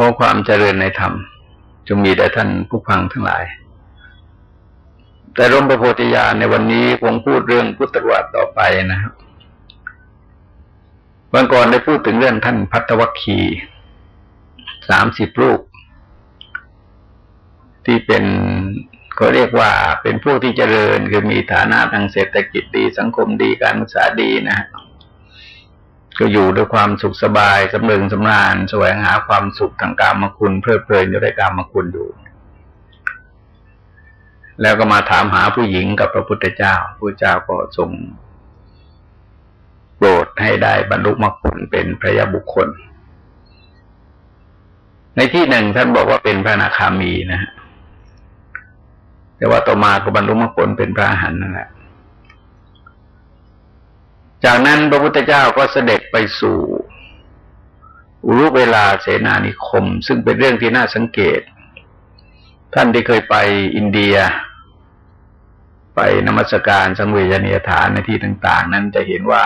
ขอความเจริญในธรรมจงมีแด่ท่านผู้ฟังทั้งหลาย แต่ร่มประโพธิญาณในวันนี้คงพูดเรื่องพุทธวัตรต่อไปนะครับวันก่อนได้พูดถึงเรื่องท่านพัตวัคคีสามสิบลูก ที่เป็นก็เรียกว่าเป็นพวกที่เจริญคือมีฐานะทางเศรษฐกิจดี สังคมดีการศึกษาดีนะฮะ ก็อยู่ด้วยความสุขสบายสำเริงสำราญแสวงหาความสุขทางการมคุณ เพลิดเพลินอยู่ในการมคุณดูแล้วก็มาถามหาผู้หญิงกับพระพุทธเจ้าพระเจ้าก็ทรงโปรดให้ได้บรรลุมรรคผลเป็นพระยาบุคคล ในที่หนึ่งท่านบอกว่าเป็นพระนาคามีนะฮะแต่ว่าต่อมาก็บรรลุมรรคผลเป็นพระอรหันต์นั่นแหละ จากนั้นพระพุทธเจ้าก็เสด็จไปสู่อุรุเวลาเสนานิคม ซึ่งเป็นเรื่องที่น่าสังเกต ท่านที่เคยไปอินเดีย ไปนมัสการสังเวชนียฐานในที่ต่าง ๆ นั้นจะเห็นว่า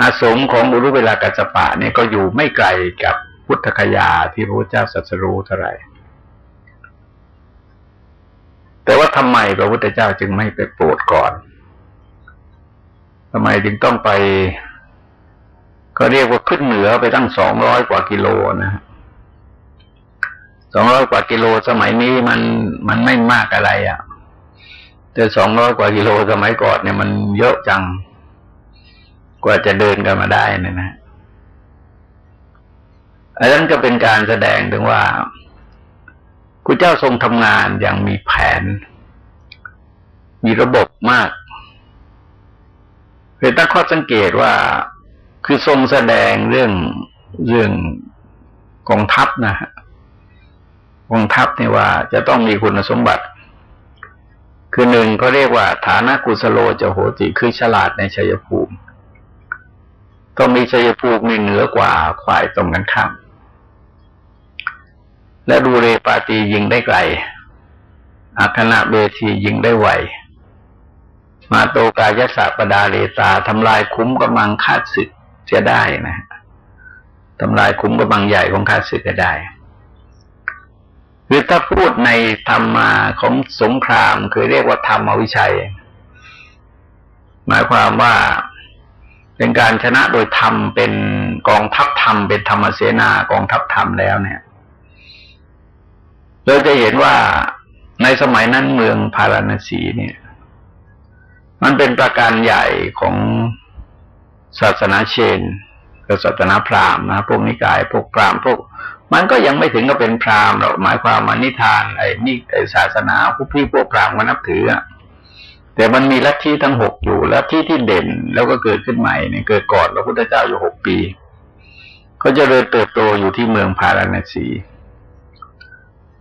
อาสมของอุรุเวลากัจจปะเนี่ยก็อยู่ไม่ไกลกับพุทธคยาที่พระพุทธเจ้าสัสรู้เท่าไหร่แต่ว่าทำไมพระพุทธเจ้าจึงไม่ไปโปรดก่อน ทำไมจึงต้องไป ก็เรียกว่าขึ้นเหนือไปตั้งสองร้อยกว่ากิโลนะสองร้อยกว่ากิโลสมัยนี้มันมันไม่มากอะไรอะ่ะ แต่สองร้อยกว่ากิโลสมัยก่อนเนี่ยมันเยอะจัง กว่าจะเดินกันมาได้นะนะอันนั้นก็เป็นการแสดงถึงว่าคุณเจ้าทรงทำงานอย่างมีแผน มีระบบมาก คือตั้งข้อสังเกตว่าคือทรงแสดงเรื่องเรื่องกองทัพนะฮะกองทัพเนี่ยว่าจะต้องมีคุณสมบัติ คือหนึ่งก็เรียกว่า ฐานะกุสโลจะโหติคือฉลาดในชัยภูมิ ต้องมีชัยภูมิมีเหนือกว่าควายตรงกันข้ามและดูเรปาตียิงได้ไกลอาคณะเบทียิงได้ไว มาโตกายศาปดาเลตาทำลายคุ้มกำลังคาดศึกจะได้นะทำลายคุ้มกำลังใหญ่ของคาดศึกก็ได้คือถ้าพูดในธรรมาของสงครามคือเรียกว่าธรรมวิชัย หมายความว่าเป็นการชนะโดยธรรมเป็นกองทัพธรรมเป็นธรรมเสนากองทัพธรรมแล้วเนี่ยเราจะเห็นว่าในสมัยนั้นเมืองพาราณสีเนี่ย มันเป็นประการใหญ่ของศาสนาเชนกับศาสนาพราหมณ์นะพวกนิกาย พวกพราหมณ์พวก มันก็ยังไม่ถึงกับเป็นพราหมณ์หรอกหมายความมานิทานไอ้นี่ไอ้ศาสนาพวกพี่พวกพราหมณ์ก็นับถืออะแต่มันมีลัทธิทั้งหกอยู่ลัทธิที่เด่นแล้วก็เกิดขึ้นใหม่เนี่ยเกิดก่อนพระพุทธเจ้าอยู่หกปี ก็จะเริญเติบโตอยู่ที่เมืองพาราณสี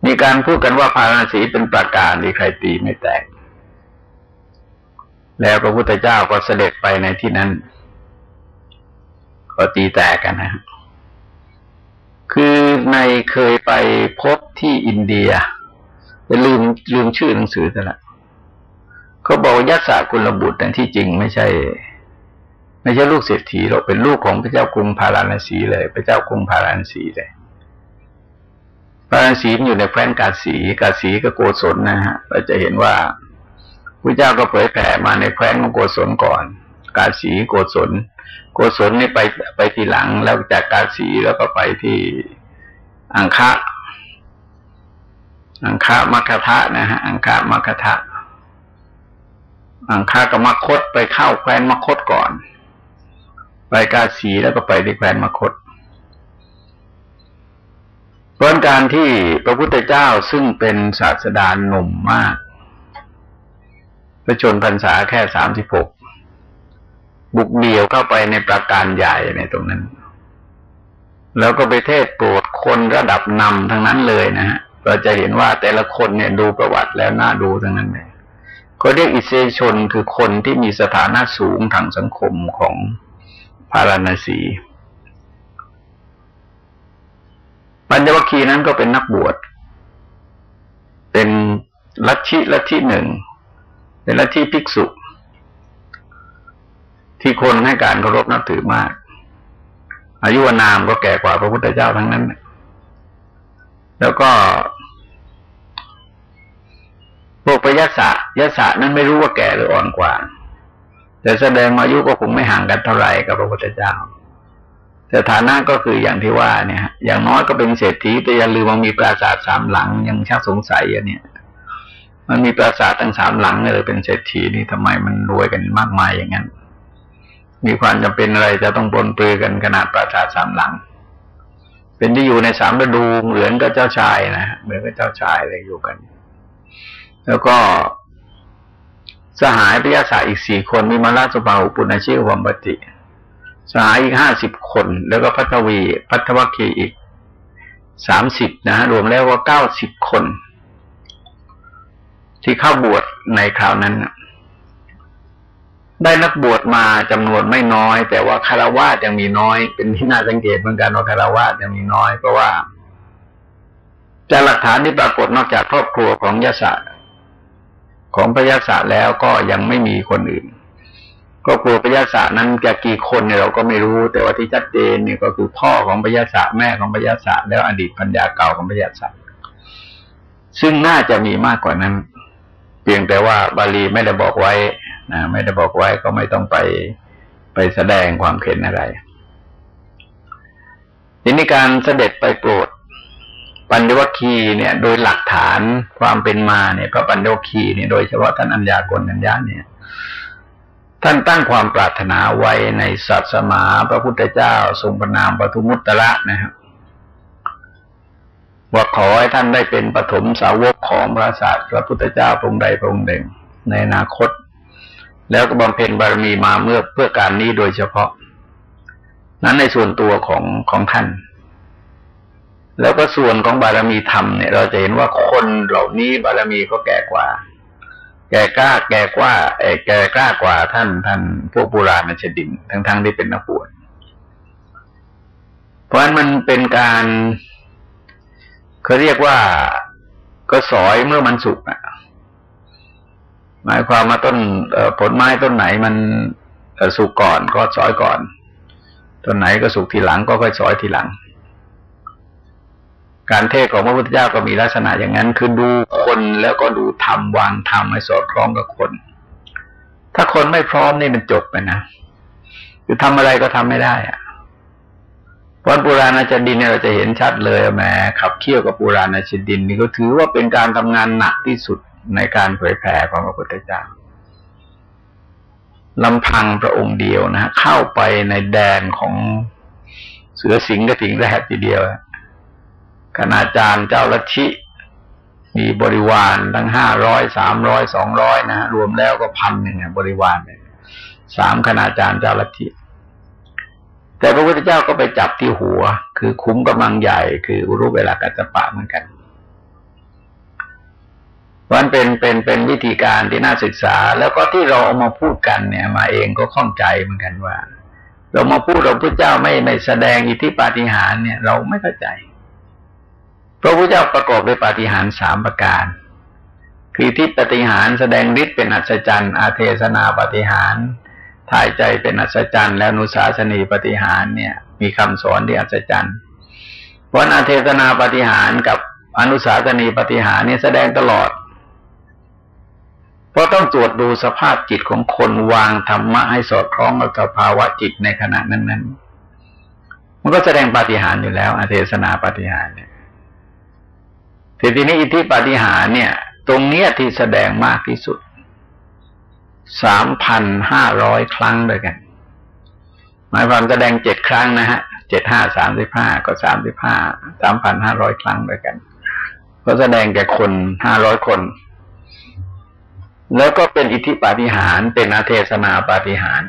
มีการพูดกันว่าพาราณสีเป็นประการที่ใครตีไม่แตก แล้วพระพุทธเจ้าก็เสด็จไปในที่นั้น ก็ตีแตกกันนะ คือในเคยไปพบที่อินเดียลืมลืมชื่อหนังสือแต่ละเขาบอกยักษ์สากุลบุตรแต่ที่จริงไม่ใช่ ไม่ใช่ลูกเศรษฐีหรอกเป็นลูกของพระเจ้ากรุงพาราณสีเลย พระเจ้ากรุงพาราณสีเลยพาราณสีอยู่ในแคว้นกาสีกาสีกับโกศลนะฮะเราจะเห็นว่า พระเจ้าก็เผยแผ่มาในแคว้นของโกศลก่อน กาสีโกศล โกศลนี่ไปไปทีหลังแล้วจากกาสีแล้วก็ไปที่อังคะอังคะมัคทะนะฮะอังคะมัคทะอังคะกับมคตไปเข้าแคว้นมคตก่อน ไปกาสีแล้วก็ไปที่แคว้นมคตเพราะการที่พระพุทธเจ้าซึ่งเป็นศาสดาหนุ่มมาก ระชนพรรษาแค่สามสิบหกบุกเดี่ยวเข้าไปในประการใหญ่ในตรงนั้น แล้วก็ไปเทศโปรดคนระดับนำทั้งนั้นเลยนะฮะเราจะเห็นว่าแต่ละคนเนี่ยดูประวัติแล้วน่าดูทั้งนั้นเลยก็เรียกอิเซชนคือคนที่มีสถานะสูงทางสังคมของพาราณสีปัญญวคีนั้นก็เป็นนักบวช เป็นลัทธิลัทธิหนึ่ง เป็นลัทธิภิกษุ ที่คนให้การเคารพนับถือมาก อายุวนามก็แก่กว่าพระพุทธเจ้าทั้งนั้น แล้วก็พวกปยัสสะยศะนั้นไม่รู้ว่าแก่หรืออ่อนกว่า แต่แสดงอายุก็คงไม่ห่างกันเท่าไหร่กับพระพุทธเจ้าแต่ฐานะก็คืออย่างที่ว่าเนี่ย อย่างน้อยก็เป็นเศรษฐีแต่อย่าลืมว่ามีปราสาทสามหลังยังชักสงสัยอะเนี่ย มันมีปราสาททั้งสามหลังเลยเป็นเศรษฐีนี่ทำไมมันรวยกันมากมายอย่างนั้น มีความจำเป็นอะไรจะต้องปนเปื้อกันขนาดปราสาทสามหลัง เป็นที่อยู่ในสามฤดูเหมือนกับเจ้าชายนะเหมือนกับเจ้าชายเลยอยู่กัน แล้วก็สหายพิยาศาอีกสี่คนมีมาราสุภาอุปุณชิวัมปติสหายอีกห้าสิบคน แล้วก็พัทวี พัทวคีอีกสามสิบนะรวมแล้วว่าเก้าสิบคน ที่เข้าบวชในคราวนั้นได้นักบวชมาจำนวนไม่น้อย แต่ว่าคารวะยังมีน้อย เป็นที่น่าสังเกตเหมือนกันว่าคารวะยังมีน้อยเพราะว่าจากหลักฐานที่ปรากฏนอกจากครอบครัวของยศของพระยศแล้วก็ยังไม่มีคนอื่นก็ครัวพระยาศานั้นจะกี่คนเนี่ยเราก็ไม่รู้ แต่ว่าที่ชัดเจนเนี่ยก็คือพ่อของพระยาศาแม่ของพระยาศาแล้วอดีตพัญญาเก่าของพระยาศาซึ่งน่าจะมีมากกว่านั้น พียงแต่ว่าบาลีไม่ได้บอกไว้นะไม่ได้บอกไว้ก็ไม่ต้องไปไปแสดงความเข็นอะไรทีนี้การเสด็จไปโปรดปัญญวคีเนี่ย โดยหลักฐานความเป็นมาเนี่ยพระปัญญวคีเนี่ยโดยเฉพาะท่านอัญญากรนัญญาเนี่ย ท่านตั้งความปรารถนาไว้ในศาสนาพระพุทธเจ้าทรงประนามปทุมุตตะนะครับ ว่าขอให้ท่านได้เป็นปฐมสาวกของพระศาสตร์พระพุทธเจ้าพระองค์ใดพระองค์หนึ่ง ในอนาคต แล้วก็บำเพ็ญบารมีมาเมื่อเพื่อการนี้โดยเฉพาะ นั้นในส่วนตัวของของท่าน แล้วก็ส่วนของบารมีธรรมเนี่ย เราจะเห็นว่าคนเหล่านี้บารมีก็แก่กว่า แก่กล้า แก่กว่าไอ้แก่กล้ากว่าท่านท่านพวกโบราณนชดินทั้งทั้งที่เป็นนักบวชเพราะฉะนั้นมันเป็นการ เขาเรียกว่าก็สอยเมื่อมันสุกอะหมายความมาต้นผลไม้ต้นไหนมันสุกก่อนก็สอยก่อน ต้นไหนก็สุกทีหลังก็ค่อยสอยทีหลัง การเทศของพระพุทธเจ้าก็มีลักษณะอย่างนั้น คือดูคนแล้วก็ดูธรรมวางธรรมให้สอดคล้องกับคน ถ้าคนไม่พร้อมนี่มันจบไปนะคือทำอะไรก็ทำไม่ได้อะ วันปุราณาจดินเนี่ยเราจะเห็นชัดเลยแม้ขับเคี่ยวกับปุราณาจดินนี่ก็ถือว่าเป็นการทำงานหนักที่สุดในการเผยแผ่ของพระพุทธเจ้าลำพังพระองค์เดียวนะเข้าไปในแดนของเสือสิงห์กระถิงแรกทีเดียวคณาจารย์เจ้าลัทธิมีบริวารทั้งห้าร้อยสามร้อยสองร้อยนะรวมแล้วก็พันหนึ่งบริวารเนี่ยสามคณาจารย์เจ้าลัทธิ แต่พระพุทธเจ้าก็ไปจับที่หัว คือคุ้มกำลังใหญ่คือรูปเวลากัจจปะเหมือนกันวันเป็นเป็นเป็นวิธีการที่น่าศึกษา แล้วก็ที่เราเอามาพูดกันเนี่ย มาเองก็ข้องใจเหมือนกันว่า เรามาพูดเราพระเจ้าไม่ไม่แสดงอิทธิปาฏิหาริย์เนี่ย เราไม่เข้าใจพระพุทธเจ้าประกอบด้วยปาฏิหาริย์สามประการ คือที่ปฏิหารแสดงฤทธิ์เป็นอัศจรรย์อาเทศนาปฏิหาร ถ่ายใจเป็นอัศจรรย์ แล้วนุสาสนีปฏิหารเนี่ย มีคำสอนที่อัศจรรย์เพราะอาเทศนาปฏิหารกับอนุสาสนีปฏิหารเนี่ยแสดงตลอด เพราะต้องตรวจดูสภาพจิตของคนวางธรรมะให้สอดคล้องกับสภาวะจิตในขณะนั้นๆ มันก็แสดงปฏิหารอยู่แล้วอาเทศนาปฏิหารเนี่ยทีนี้อิทธิปฏิหารเนี่ย ตรงเนี้ยที่แสดงมากที่สุด สามพันห้าร้อยครั้งด้วยกัน หมายความแสดงเจ็ดครั้งนะฮะเจ็ดห้าสามสิบห้าก็สามสิบห้าสามพันห้าร้อยครั้งด้วยกัน ก็แสดงแก่คนห้าร้อยคน แล้วก็เป็นอิทธิปาฏิหารเป็นอาเทศนาปาฏิหาร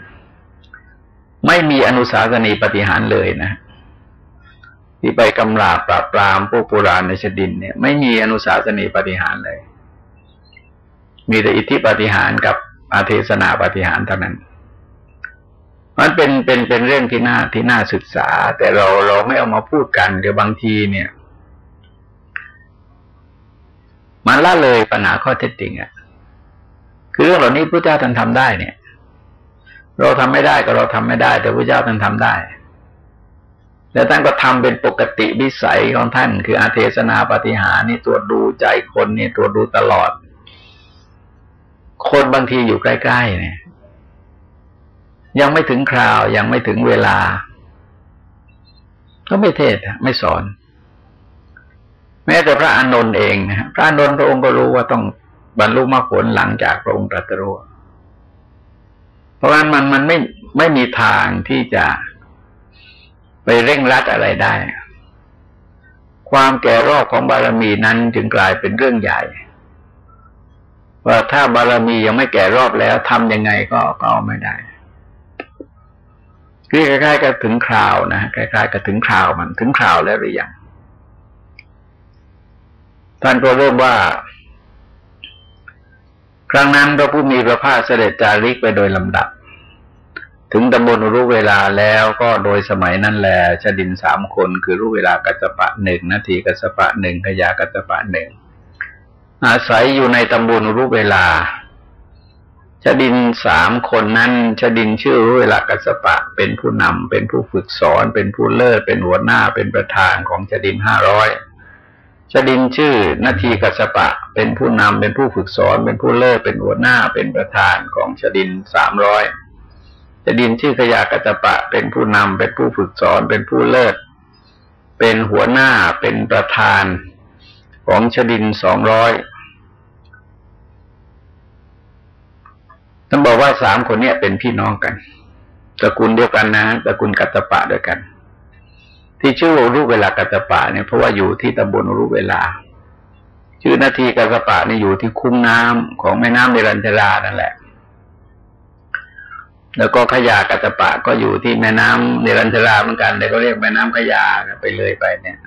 ไม่มีอนุสาสนีปาฏิหารเลยนะที่ไปกำราบปราบปรามพวกโบราณในชดินเนี่ย ไม่มีอนุสาสนีปฏิหารเลย มีแต่อิทธิปฏิหารกับ อาเทศนาปฏิหารเท่านั้น มันเป็นเป็นเป็นเรื่องที่น่าที่น่าศึกษา แต่เราเราไม่เอามาพูดกันเดี๋ยวบางทีเนี่ย มันละเลยปัญหาข้อเท็จจริงอะ่ะคือเรื่องเหล่านี้พระเจ้าท่านทำได้เนี่ย เราทำไม่ได้ก็เราทำไม่ได้ แต่พระเจ้าท่านทำได้แล้วท่านก็ทำเป็นปกติวิสัยของท่าน คืออาเทศนาปฏิหารนี่ตรวจดูใจคนนี่ตรวจดูตลอด คนบางทีอยู่ใกล้ๆเนี่ย ยังไม่ถึงคราวยังไม่ถึงเวลา ก็ไม่เทศไม่สอน แม้แต่พระอานนท์เองนะพระอานนท์พระองค์ก็รู้ว่าต้องบรรลุมรรคผลหลังจากพระองค์ตรัสรู้เพราะฉะนั้นมันมันไม่ไม่มีทางที่จะไปเร่งรัดอะไรได้ ความแก่รอบของบารมีนั้นจึงกลายเป็นเรื่องใหญ่ ว่าถ้าบารมียังไม่แก่รอบแล้วทำยังไงก็ก็เอาไม่ได้คือคล้ายๆกับถึงคราวนะคล้ายๆกับถึงคราวมันถึงคราวแล้วหรือยังท่านก็เริ่มว่า ครั้งนั้นพระผู้มีพระภาคเสด็จจาริกไปโดยลำดับ ถึงตำบลรู้เวลาแล้วก็โดยสมัยนั้นแหละชดินสามคนคือรู้เวลากัจปะหนึ่งนาทีกัจปะหนึ่งขยากัจปะหนึ่ง อาศัยอยู่ในตำบลรู้เวลาชดินสามคนนั้นชดินชื่อรู้เวลากัสปะ เป็นผู้นำเป็นผู้ฝึกสอนเป็นผู้เลิศเป็นหัวหน้าเป็นประธานของชดินห้าร้อยชดินชื่อนาทีกัสปะ เป็นผู้นำเป็นผู้ฝึกสอน เป็นผู้เลิศเป็นหัวหน้าเป็นประธานของชดินสามร้อยจะดินชื่อขยากัจปะ เป็นผู้นำเป็นผู้ฝึกสอน เป็นผู้เลิศ เป็นหัวหน้าเป็นประธานของชดินสองร้อย ท่านบอกว่าสามคนเนี้ยเป็นพี่น้องกันตระกูลเดียวกันนะตระกูลกัจปะด้วยกัน ที่ชื่อว่ารูปเวลากัจปะเนี่ยเพราะว่าอยู่ที่ตำบลรูปเวลา ชื่อนาทีกัจปะนี่อยู่ที่คุ้มน้ำของแม่น้ำเดรัญชรานั่นแหละ แล้วก็ขยากัตปะก็อยู่ที่แม่น้ำเนรัญชราเหมือนกันแต่ก็เรียกแม่น้ำขยาไปเลยไปเนี่ย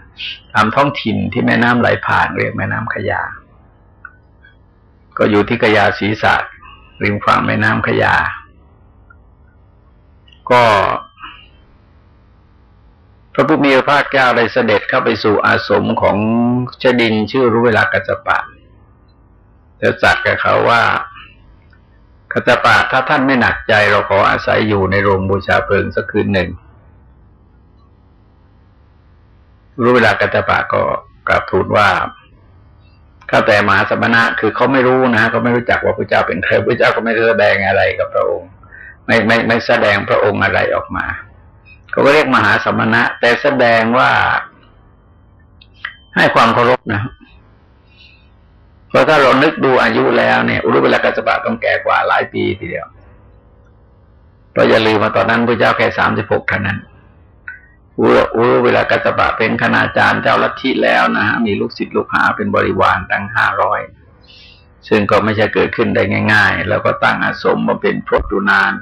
ตามท้องถิ่นที่แม่น้ำไหลผ่านเรียกแม่น้ำขยา ก็อยู่ที่ขยาศีสัตริ ริมฝั่งแม่น้ำขยา ก็พระพุทธมีพระภาคเจ้าได้เสด็จเข้าไปสู่อาสมของชดินชื่อรู้เวลากัจจปะจะจัดกับเขาว่ากัจจปะถ้าท่านไม่หนักใจเราขออาศัยอยู่ในโรงบูชาเพลิงสักคืนหนึ่ง รู้เวลากัจจปะก็กราบทูลว่า ข้าแต่มหาสมณะคือเขาไม่รู้นะเขาไม่รู้จักว่าพระเจ้าเป็นใครพระเจ้าก็ไม่แสดงอะไรกับพระองค์ ไม่ไม่ไม่แสดงพระองค์อะไรออกมาเขาก็เรียกมหาสมณะ แต่แสดงว่าให้ความเคารพนะเพราะถ้าเรานึกดูอายุแล้วเนี่ย อุรุเวลากัสปะต้องแก่กว่าหลายปีทีเดียวเราอย่าลืมมาตอนนั้นพระเจ้าแค่สามสิบหกเท่านั้น อุรุเวลากัสปะเป็นคณาจารย์เจ้าลัทธิแล้วนะฮะมีลูกศิษย์ลูกหาเป็นบริวารตั้งห้าร้อยซึ่งก็ไม่ใช่เกิดขึ้นได้ง่าย ๆ แล้วก็ตั้งอาสมมาเป็นพรตดูนาน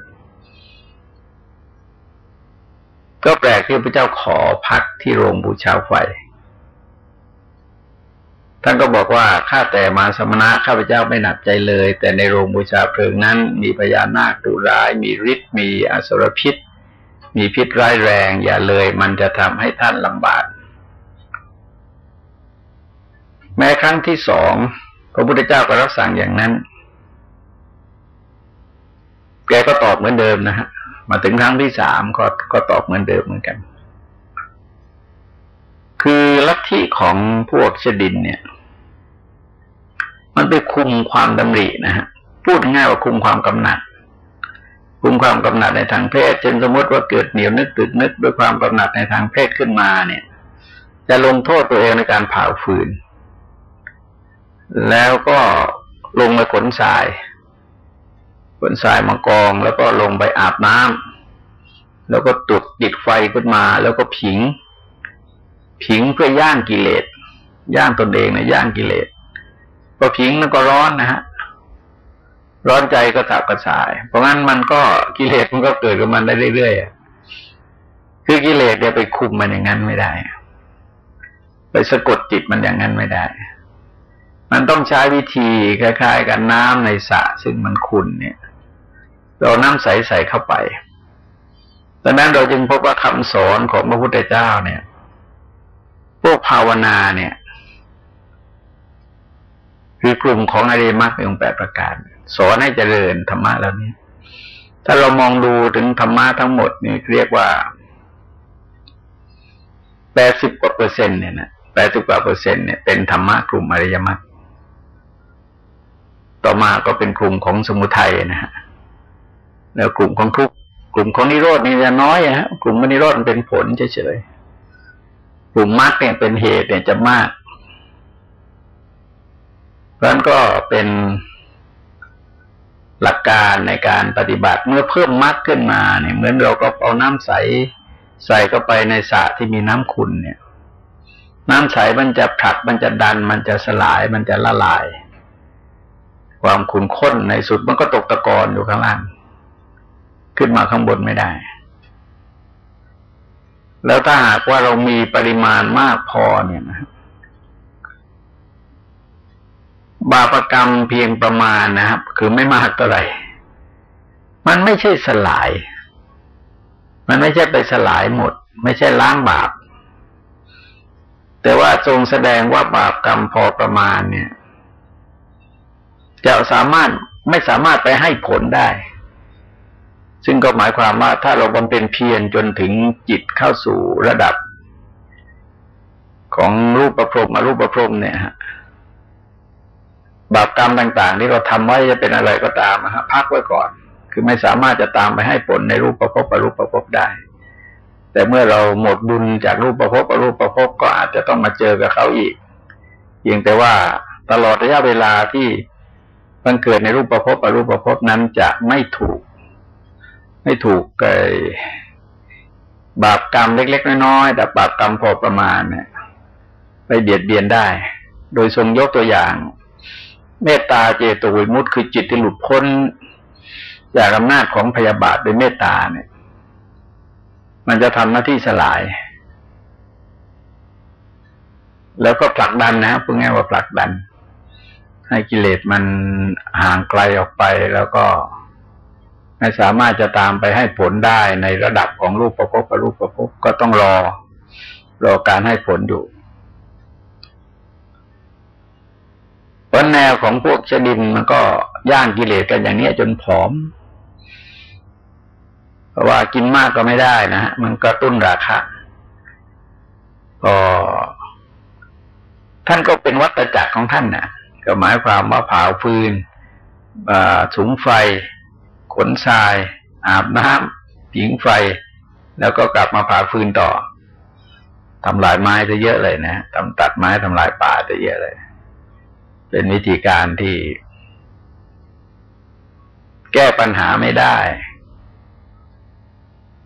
ก็แปลกที่พระเจ้าขอพักที่โรงบูชาไฟท่านก็บอกว่าข้าแต่มาสมณะข้าพเจ้าไม่หนักใจเลย แต่ในโรงบูชาเพลิงนั้น มีพญานาคดุร้าย มีฤทธิ์มีอสรพิษ มีพิษร้ายแรง อย่าเลยมันจะทำให้ท่านลำบาก แม้ครั้งที่สองพระพุทธเจ้าก็รับสั่งอย่างนั้น แกก็ตอบเหมือนเดิมนะฮะ มาถึงครั้งที่สามก็ก็ตอบเหมือนเดิมเหมือนกัน คือลัทธิของพวกเชดินเนี่ย มันไปคุมความดำรินะฮะ พูดง่ายว่าคุมความกำหนัด คุมความกำหนัดในทางเพศเช่นสมมติว่าเกิดเหนียวนึกตึกนึกด้วยความกำหนัดในทางเพศขึ้นมาเนี่ย จะลงโทษตัวเองในการเผาฟืน แล้วก็ลงมาขนทรายขนทรายมากองแล้วก็ลงไปอาบน้ำแล้วก็ตุดติดไฟขึ้นมา แล้วก็ผิง ผิงเพื่อย่างกิเลสย่างตนเองนะย่างกิเลสพอผิงมันก็ร้อนนะฮะ ร้อนใจก็ถับกระสาย เพราะงั้นมันก็กิเลสมันก็เกิดกับมันได้เรื่อยๆคือกิเลสเนี่ยไปคุมมันอย่างนั้นไม่ได้ ไปสะกดจิตมันอย่างนั้นไม่ได้ มันต้องใช้วิธีคล้ายๆกับน้ำในสระซึ่งมันขุ่นเนี่ย เราน้ำใสใส่เข้าไปดังนั้นเราจึงพบว่าคำสอนของพระพุทธเจ้าเนี่ย พวกภาวนาเนี่ย คือกลุ่มของอริยมรรคองแปดประการ สอนให้เจริญธรรมะเหล่านี้ ถ้าเรามองดูถึงธรรมะทั้งหมดนี่เรียกว่าแปดสิบกว่าเปอร์เซ็นต์เนี่ยนะแปดสิบกว่าเปอร์เซ็นต์เนี่ยเป็นธรรมะกลุ่มอริยมรรคต่อมาก็เป็นกลุ่มของสมุทัยนะฮะแล้วกลุ่มของทุกกลุ่มของนิโรดนี่จะน้อยอะฮะกลุ่มมนิโรธมันเป็นผลเฉยๆกลุ่มมรรคเนี่ยเป็นเหตุเนี่ยจะมากเพราะนั้นก็เป็น หลักการในการปฏิบัติเมื่อเพิ่มมรรคขึ้นมาเนี่ย เหมือนเราก็เอาน้ำใสใส่เข้าไปในสระที่มีน้ำขุ่นเนี่ย น้ำใสมันจะผลักมันจะดัน มันจะสลายมันจะละลาย ความขุ่นข้นในสุดมันก็ตกตะกอนอยู่ข้างล่าง ขึ้นมาข้างบนไม่ได้ แล้วถ้าหากว่าเรามีปริมาณมากพอเนี่ยนะ บาปกรรมเพียงประมาณนะครับ คือไม่มากเท่าไหร่มันไม่ใช่สลาย มันไม่ใช่ไปสลายหมด ไม่ใช่ล้างบาป แต่ว่าทรงแสดงว่าบาปกรรมพอประมาณเนี่ย จะสามารถไม่สามารถไปให้ผลได้ ซึ่งก็หมายความว่าถ้าเราบำเพ็ญเพียรจนถึงจิตเข้าสู่ระดับ ของรูปประพรมอรูปประพรมเนี่ยฮะ บาปกรรมต่างๆที่เราทำไว้จะเป็นอะไรก็ตามนะฮะพักไว้ก่อน คือไม่สามารถจะตามไปให้ผลในรูปประพบอรูปประพบได้ แต่เมื่อเราหมดบุญจากรูปประพบอรูปประพบก็อาจจะต้องมาเจอกับเขาอีกเพียงแต่ว่าตลอดระยะเวลาที่มันเกิดในรูปประพบอรูปประพบนั้นจะไม่ถูก ไม่ถูกไอบาปกรรมเล็ก ๆ น้อยๆแต่บาปกรรมพอประมาณเนี่ยไปเบียดเบียนได้ โดยทรงยกตัวอย่าง เมตตาเจโตวิมุตต์คือจิตที่หลุดพ้นจากอำนาจของพยาบาทโดยเมตตาเนี่ย มันจะทำหน้าที่สลาย แล้วก็ผลักดันนะพูดง่ายว่าผลักดัน ให้กิเลสมันห่างไกลออกไปแล้วก็ไม่สามารถจะตามไปให้ผลได้ในระดับของรูปประพบกับรูปประพบก็ต้องรอรอการให้ผลอยู่ เพราะแนวของพวกชดินมันก็ย่างกิเลสกันอย่างนี้จนผอม เพราะว่ากินมากก็ไม่ได้นะมันกระตุ้นราคาก็ท่านก็เป็นวัตจักรของท่านนะ่ะ ก็หมายความว่าเผาฟืนสูงไฟ ขนทราย อาบน้ำผิงไฟ แล้วก็กลับมาเผาฟืนต่อทำลายไม้จะเยอะเลยนะทำตัดไม้ทำลายป่าจะเยอะเลย เป็นวิธีการที่ แก้ปัญหาไม่ได้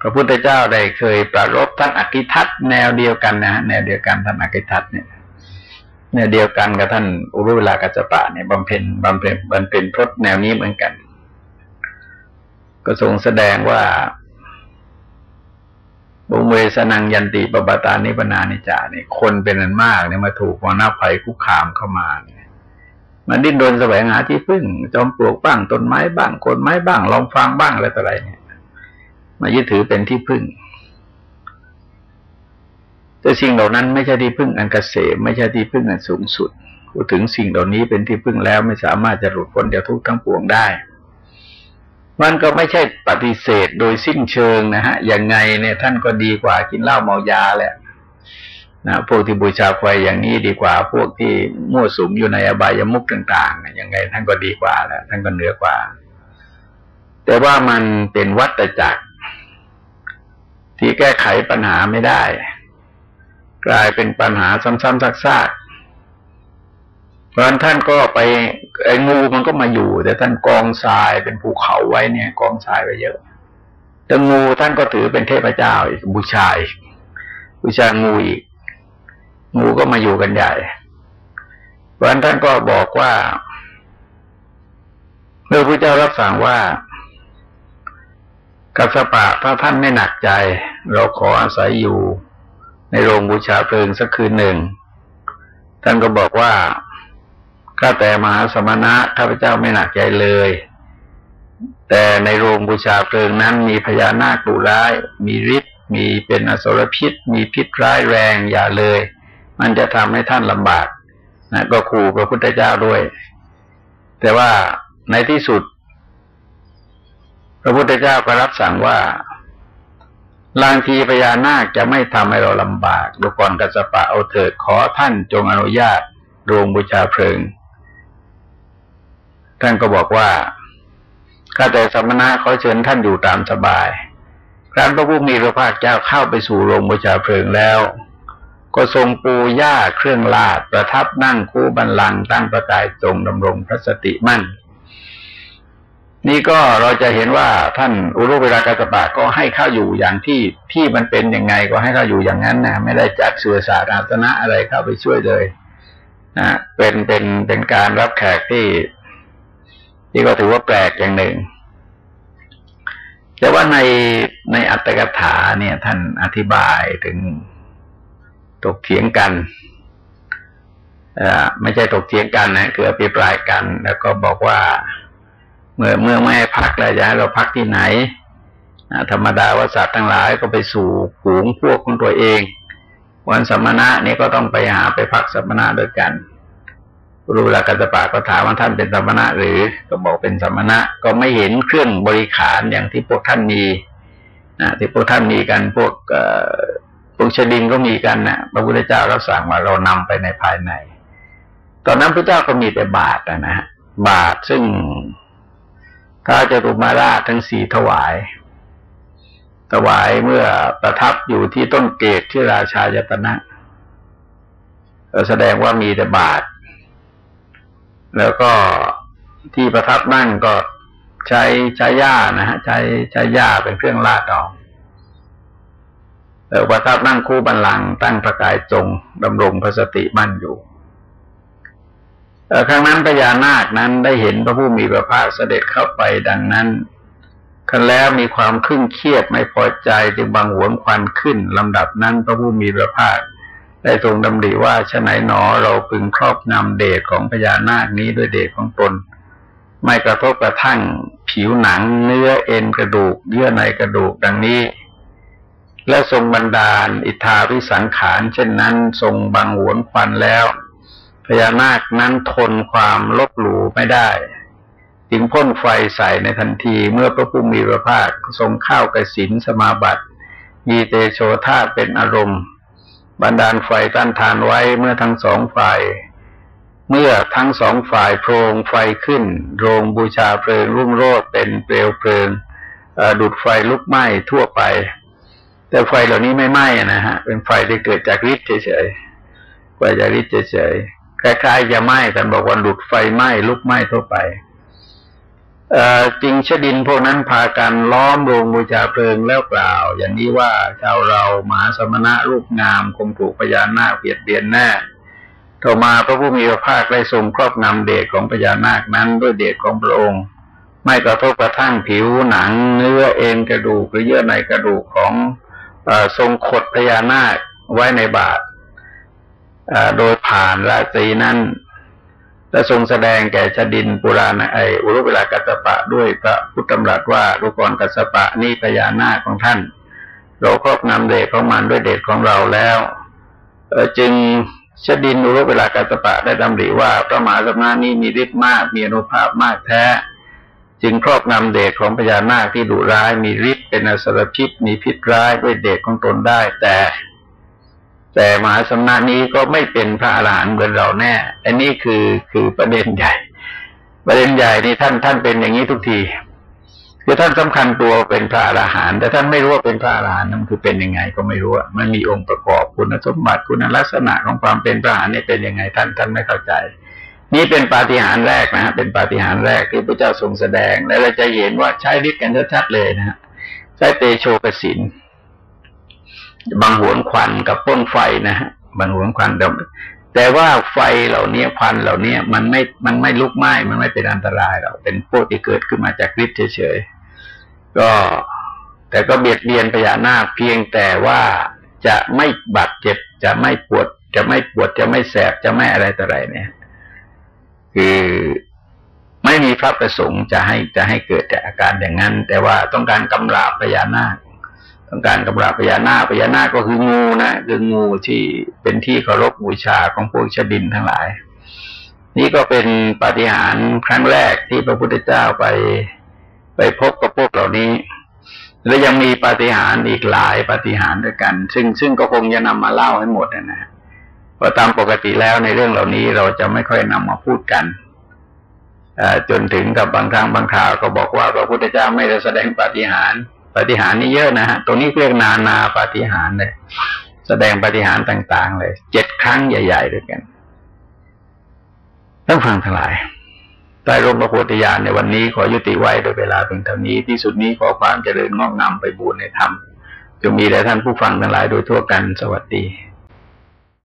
พระพุทธเจ้าได้เคยประรบท่านอกิทัตแนวเดียวกันนะ แนวเดียวกันท่านอกิทัตเนี่ยแนวเดียวกันกับท่านอุรุเวลากัจจปะเนี่ยบำเพ็ญบำเพ็ญบำเพ็ญพรตแนวนี้เหมือนกัน ก็ทรงแสดงว่าบุเวสนังยันติปบาตานิปนานิจาเนี่ยคนเป็นอันมากเนี่ยมาถูกวานาภัยคุกคามเข้ามาเนี่ย มันดิ้นรนแสวงหาที่พึ่ง จอมปลวกบ้างต้นไม้บ้างโคนไม้บ้างลองฟังบ้างอะไรต่ออะไรเนี่ยมายึดถือเป็นที่พึ่ง แต่สิ่งเหล่านั้นไม่ใช่ที่พึ่งอันกเกษมไม่ใช่ที่พึ่งอันสูงสุดพูดถึงสิ่งเหล่านี้เป็นที่พึ่งแล้วไม่สามารถจะหลุดพ้นจากทุกข์ทั้งปวงได้ มันก็ไม่ใช่ปฏิเสธโดยสิ้นเชิงนะฮะ ยังไงเนี่ยท่านก็ดีกว่ากินเหล้าเมายาแหละ นะพวกที่บูชาไฟอย่างนี้ดีกว่า พวกที่มั่วสุมอยู่ในอบายมุกต่างๆยังไงท่านก็ดีกว่าแล้วท่านก็เหนือกว่า แต่ว่ามันเป็นวัตจักร ที่แก้ไขปัญหาไม่ได้ กลายเป็นปัญหาซ้ำๆซากๆเพราะนั้นท่านก็ไปไอ้งูมันก็มาอยู่ แต่ท่านกองทรายเป็นภูเขาไว้เนี่ย กองทรายไว้เยอะแต่งูท่านก็ถือเป็นเทพเจ้าอีกบูชาอีกบูชางูอีก งูก็มาอยู่กันใหญ่เพราะนั้นท่านก็บอกว่า เมื่อพระเจ้ารับสั่งว่ากัสปะถ้าท่านไม่หนักใจ เราขออาศัยอยู่ในโรงบูชาเพลิงสักคืนหนึ่ง ท่านก็บอกว่าข้าแต่มหาสมณะข้าพเจ้าไม่หนักใจเลย แต่ในโรงบูชาเพลิงนั้นมีพญานาคดุร้าย มีฤทธิ์มีเป็นอสรพิษ มีพิษร้ายแรงอย่าเลย มันจะทำให้ท่านลำบากนะก็ขู่พระพุทธเจ้าด้วย แต่ว่าในที่สุด พระพุทธเจ้าก็รับสั่งว่าบางทีพญานาคจะไม่ทำให้เราลำบากดูก่อนกัสปะเอาเถิดขอท่านจงอนุญาตโรงบูชาเพลิง ท่านก็บอกว่าข้าแต่สมณะขอเชิญท่านอยู่ตามสบายครั้นพระผู้มีพระภาคเจ้าเข้าไปสู่โรงบูชาเพลิงแล้ว ก็ทรงปูหญ้าเครื่องลาดประทับนั่งคู่บันลังตั้งประกายทรงดำรงพระสติมั่น นี่ก็เราจะเห็นว่าท่านอุรุเวลากาสปะก็ให้ข้าอยู่อย่างที่ที่มันเป็นยังไงก็ให้ข้าอยู่อย่างนั้นนะไม่ได้จัดสื่อสารอาสนะอะไรเข้าไปช่วยเลยนะเป็นเป็นเป็นการรับแขกที่ ที่ก็ถือว่าแปลกอย่างหนึ่งแต่ว่าในในอัตถกถาเนี่ยท่านอธิบายถึง ตกเถียงกันไม่ใช่ตกเถียงกันนะคืออภิปรายกัน แล้วก็บอกว่า เมื่อเมื่อไม่ให้พักแล้วจะให้เราพักที่ไหนธรรมดาว่าสัตว์ทั้งหลายก็ไปสู่ฝูงพวกของตัวเอง วันสมณะนี่ก็ต้องไปหาไปพักสมณะด้วยกันรู้ละกัตปะก็ถามว่าท่านเป็นสมณะหรือก็บอกเป็นสมณะก็ไม่เห็นเครื่องบริขารอย่างที่พวกท่านมีนะที่พวกท่านมีกันพวก พวกชดินก็มีกันนะพระพุทธเจ้าเราสั่งว่าเรานำไปในภายใน ตอนนั้นพระเจ้าก็มีแต่บาทนะฮะบาทซึ่งพระจตุมาราชทั้งสี่ถวาย ถวายเมื่อประทับอยู่ที่ต้นเกตที่ราชายตนะแสดงว่ามีแต่บาท แล้วก็ที่ประทับนั่งก็ใช้ใช้หญ้านะฮะใช้ใช้หญ้าเป็นเครื่องลาดออก ประทับนั่งคู่บันลังตั้งประกายจงดำรงพระสติมั่นอยู่ครั้งนั้นพญานาคนั้นได้เห็นพระผู้มีพระภาคเสด็จเข้าไปดังนั้นคันแล้วมีความขึ้นเครียดไม่พอใจจึงบังหวนควันขึ้นลำดับนั้นพระผู้มีพระภาคได้ทรงดำริว่าชะไหนหนอเราพึงครอบงำเดชของพญานาคนี้ด้วยเดชของตน ไม่กระทบกระทั่งผิวหนังเนื้อเอ็นกระดูกเยื่อในกระดูกดังนี้ และทรงบันดาล อิทธาวิสังขาร เช่นนั้น ทรงบังหวนควันแล้วพญานาคนั้นทนความลบหลู่ไม่ได้ จึงพ่นไฟใส่ในทันทีเมื่อพระผู้มีพระภาคทรงเข้ากสินสมาบัติมีเตโชธาเป็นอารมณ์ บันดาลไฟต้านทานไว้เมื่อทั้งสองฝ่าย เมื่อทั้งสองฝ่ายโพรงไฟขึ้น โรงบูชาเพลิงรุ่งโรจน์เป็นเปลวเพลิงดุดไฟลุกไหม้ทั่วไป แต่ไฟเหล่านี้ไม่ไหม้นะฮะ เป็นไฟที่เกิดจากฤทธิ์เฉยๆไฟจากฤทธิ์เฉยๆคล้ายๆจะไหม้แต่บอกว่าหลุดไฟไหม้ลุกไหม้ทั่วไปจริงชดินพวกนั้นพากันล้อมโรงบูชาเพลิงแล้วกล่าว อย่างนี้ว่าชาวเรามาสมณะรูปงามคงถูกพญานาคเบียดเบียนแน่ต่อมาพระผู้มีพระภาคได้ทรงครอบงำเดชของพญานาคนั้นด้วยเดชของพระองค์ ไม่กระทบกระทั่งผิวหนังเนื้อเอ็นกระดูกหรือเยื่อในกระดูกของ ทรงขดพญานาคไว้ในบาทโดยผ่านราตรีนั้นและทรงแสดงแก่ชดินปุราณไออุรุเวลากัสปะด้วยพระพุทธธรรมรัสว่ารุกรกัสปะนี่พญานาคของท่าน เราครอบงำเดชของมันด้วยเดชของเราแล้วจึงชดินอุรุเวลากัสปะได้ดำริว่าพระมหาสมณานี้มีฤทธิ์มากมีอนุภาพมากแท้ จึงครอบงำเดชของพญานาคที่ดุร้ายมีฤทธิ์เป็นอสรพิษมีพิษร้ายด้วยเดชของตนได้ แต่ แต่มหาสมณะนี้ก็ไม่เป็นพระอรหันต์เหมือนเราแน่ อันนี้คือคือประเด็นใหญ่ ประเด็นใหญ่นี่ท่านท่านเป็นอย่างนี้ทุกทีคือท่านสำคัญตัวเป็นพระอรหันต์แต่ท่านไม่รู้ว่าเป็นพระอรหันต์นั่นคือเป็นยังไงก็ไม่รู้มันมีองค์ประกอบคุณสมบัติคุณลักษณะของความเป็นพระอรหันต์เนี่ยเป็นยังไงท่านท่านไม่เข้าใจ นี่เป็นปาฏิหาริย์แรกนะฮะเป็นปาฏิหาริย์แรกที่พระเจ้าทรงแสดง และเราจะเห็นว่าใช้ฤทธิ์กันชัดๆเลยนะฮะใช้เตโชกสินบางหวนควันกับป้นไฟนะฮะบางหวนควันแต่ว่าไฟเหล่านี้ควันเหล่านี้มันไม่มันไม่ลุกไหม้มันไม่เป็นอันตรายเราเป็นพวกที่เกิดขึ้นมาจากฤทธิ์เฉยๆก็แต่ก็เบียดเบียนพญานาคเพียงแต่ว่าจะไม่บาดเจ็บจะไม่ปวด จะไม่ปวดจะไม่แสบจะไม่อะไรต่ออะไรเนี่ย คือไม่มีพระประสงค์จะให้จะให้เกิดแต่อาการอย่างนั้น แต่ว่าต้องการกำราบพญานาค ต้องการกำราบพญานาคพญานาคก็คืองูนะคืองูที่เป็นที่เคารพบูชาของพวกชดินทั้งหลาย นี่ก็เป็นปาฏิหาริย์ครั้งแรกที่พระพุทธเจ้าไปไปพบกับพวกเหล่านี้และยังมีปาฏิหาริย์อีกหลายปาฏิหาริย์ด้วยกัน ซึ่งซึ่งก็คงจะนำมาเล่าให้หมดนะ ฮะเพราะตามปกติแล้วในเรื่องเหล่านี้เราจะไม่ค่อยนำมาพูดกันจนถึงกับบางครั้งบางคราวก็บอกว่าพระพุทธเจ้าไม่ได้แสดงปาฏิหาริย์ปาฏิหาริย์นี่เยอะนะฮะตรงนี้เรียกนานาปาฏิหาริย์เลยแสดงปาฏิหาริย์ต่าง ๆ เลยเจ็ดครั้งใหญ่ๆด้วยกันต้องฟังทั้งหลายใต้ร่มพระโพธิญาณในวันนี้ขอยุติไว้โดยเวลาเพียงเท่านี้ที่สุดนี้ขอความเจริญงอกงามไปบูรณนธรรมจะมีแด่ท่านผู้ฟังทั้งหลายโดยทั่วกันสวัสดี